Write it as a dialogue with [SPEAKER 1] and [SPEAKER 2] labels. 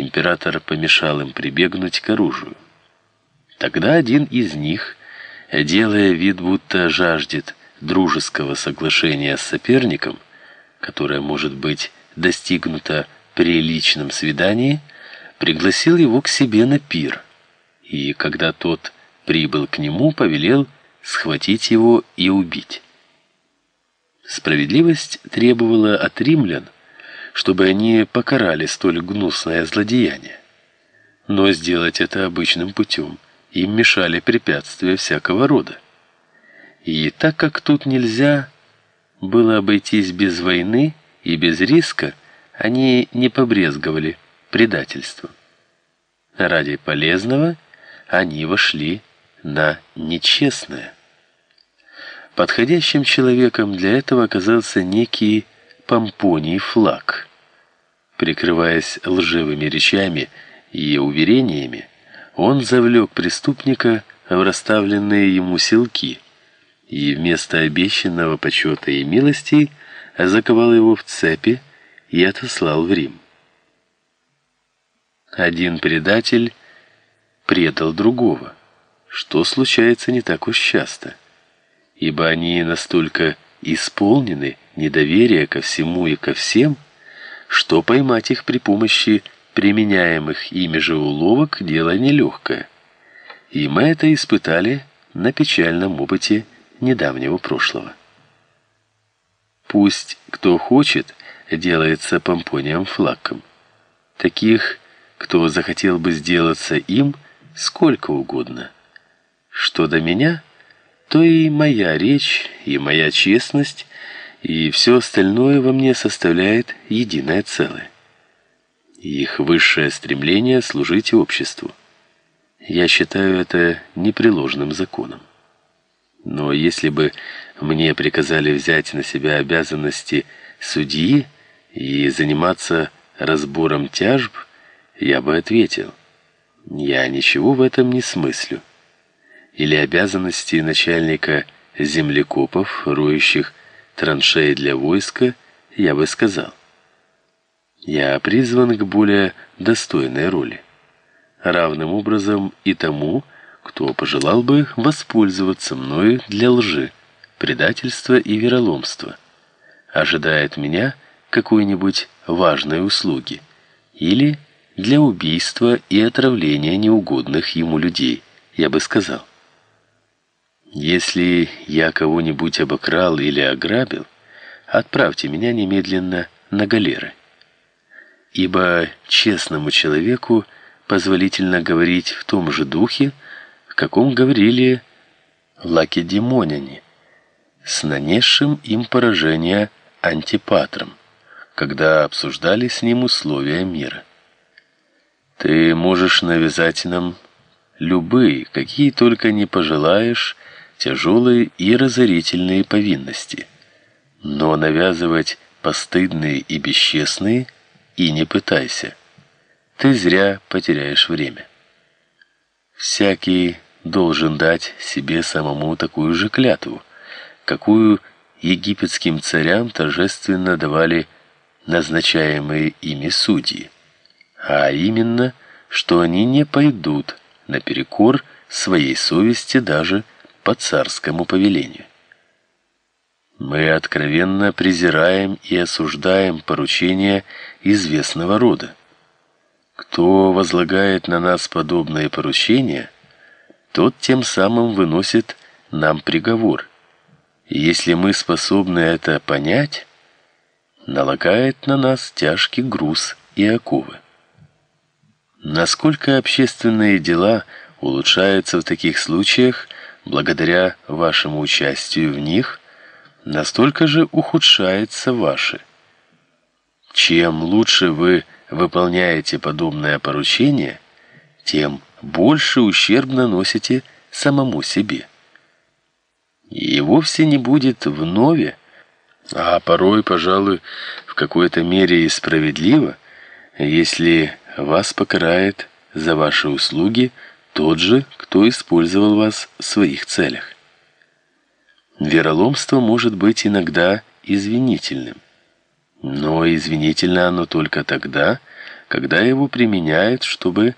[SPEAKER 1] император помешал им прибегнуть к оружию. Тогда один из них, делая вид, будто жаждет дружеского соглашения с соперником, которое может быть достигнуто при личном свидании, пригласил его к себе на пир. И когда тот прибыл к нему, повелел схватить его и убить. Справедливость требовала от римлян, чтобы они покарали столь гнусное злодеяние. Но сделать это обычным путем им мешали препятствия всякого рода. И так как тут нельзя было обойтись без войны и без риска, они не побрезговали предательством. Ради полезного они вошли на нечестное. Подходящим человеком для этого оказался некий Помпоний Флаг. Прикрываясь лживыми речами и уверениями, он завлек преступника в расставленные ему селки и вместо обещанного почета и милости заковал его в цепи и отослал в Рим. Один предатель предал другого, что случается не так уж часто, ибо они настолько исполнены недоверия ко всему и ко всем, что поймать их при помощи применяемых ими же уловок дело нелегкое. И мы это испытали на печальном опыте недавнего прошлого. Пусть кто хочет, делается помпонием флаком. Таких, кто захотел бы сделаться им, сколько угодно. Что до меня, то и моя речь, и моя честность, и все остальное во мне составляет единое целое их высшее стремление служить обществу. Я считаю это непреложным законом. Но если бы мне приказали взять на себя обязанности судьи и заниматься разбором тяжб, я бы ответил: я ничего в этом не смыслю. Или обязанности начальника землекопов, роющих траншеи для войска, я бы сказал: я призван к более достойной роли. Равным образом и тому, кто пожелал бы воспользоваться мною для лжи, предательства и вероломства, ожидает меня какой-нибудь важной услуги или для убийства и отравления неугодных ему людей, я бы сказал. Если я кого-нибудь обокрал или ограбил, отправьте меня немедленно на галеры ибо честному человеку позволительно говорить в том же духе, в каком говорили лакедемоняне, с нанесшим им поражение антипатром, когда обсуждали с ним условия мира. Ты можешь навязать нам любые, какие только не пожелаешь, тяжелые и разорительные повинности, но навязывать постыдные и бесчестные – и не пытайся. Ты зря потеряешь время. Всякий должен дать себе самому такую же клятву, какую египетским царям торжественно давали назначаемые ими судьи, а именно, что они не пойдут наперекор своей совести даже по царскому повелению. Мы откровенно презираем и осуждаем поручения известного рода. Кто возлагает на нас подобные поручения, тот тем самым выносит нам приговор. И если мы способны это понять, налагает на нас тяжкий груз и оковы. Насколько общественные дела улучшаются в таких случаях благодаря вашему участию в них – настолько же ухудшается ваше. Чем лучше вы выполняете подобное поручение, тем больше ущерб наносите самому себе. И вовсе не будет вновь, а порой, пожалуй, в какой-то мере и справедливо, если вас покарает за ваши услуги тот же, кто использовал вас в своих целях. Вероломство может быть иногда извинительным. Но извинительно оно только тогда, когда его применяют, чтобы